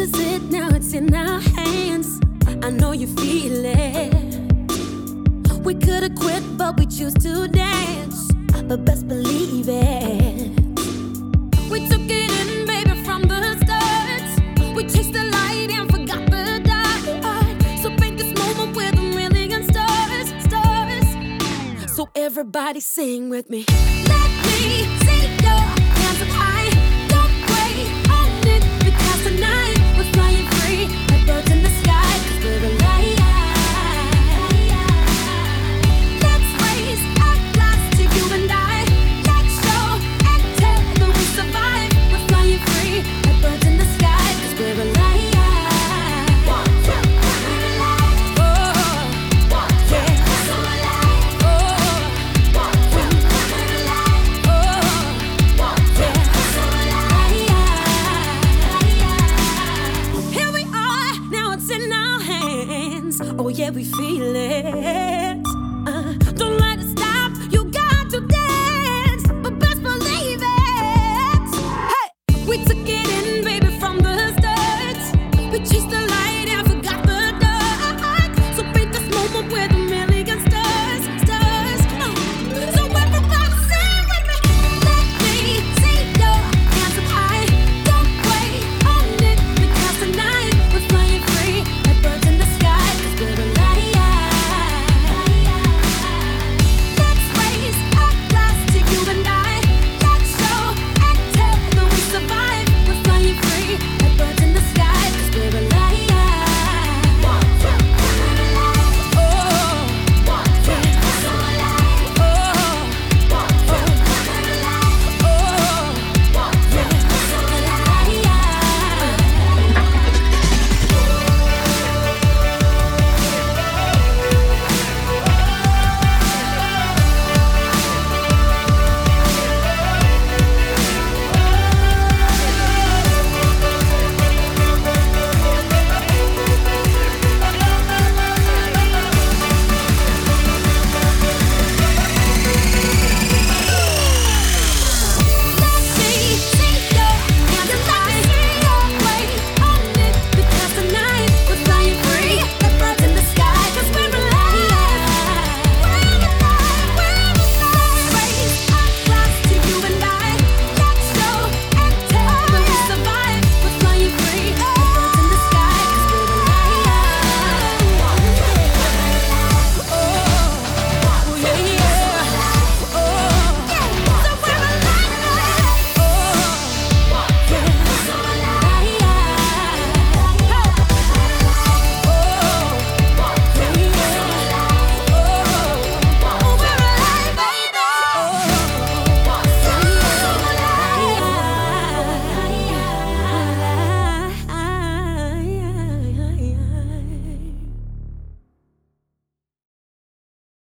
Is it now, it's in our hands. I know you feel it. We could have quit, but we choose to dance. But best believe it. We took it in, baby, from the start. We chased the light and forgot the dark. So paint this moment with a million stars, stars. So everybody sing with me. Oh yeah, we feel it.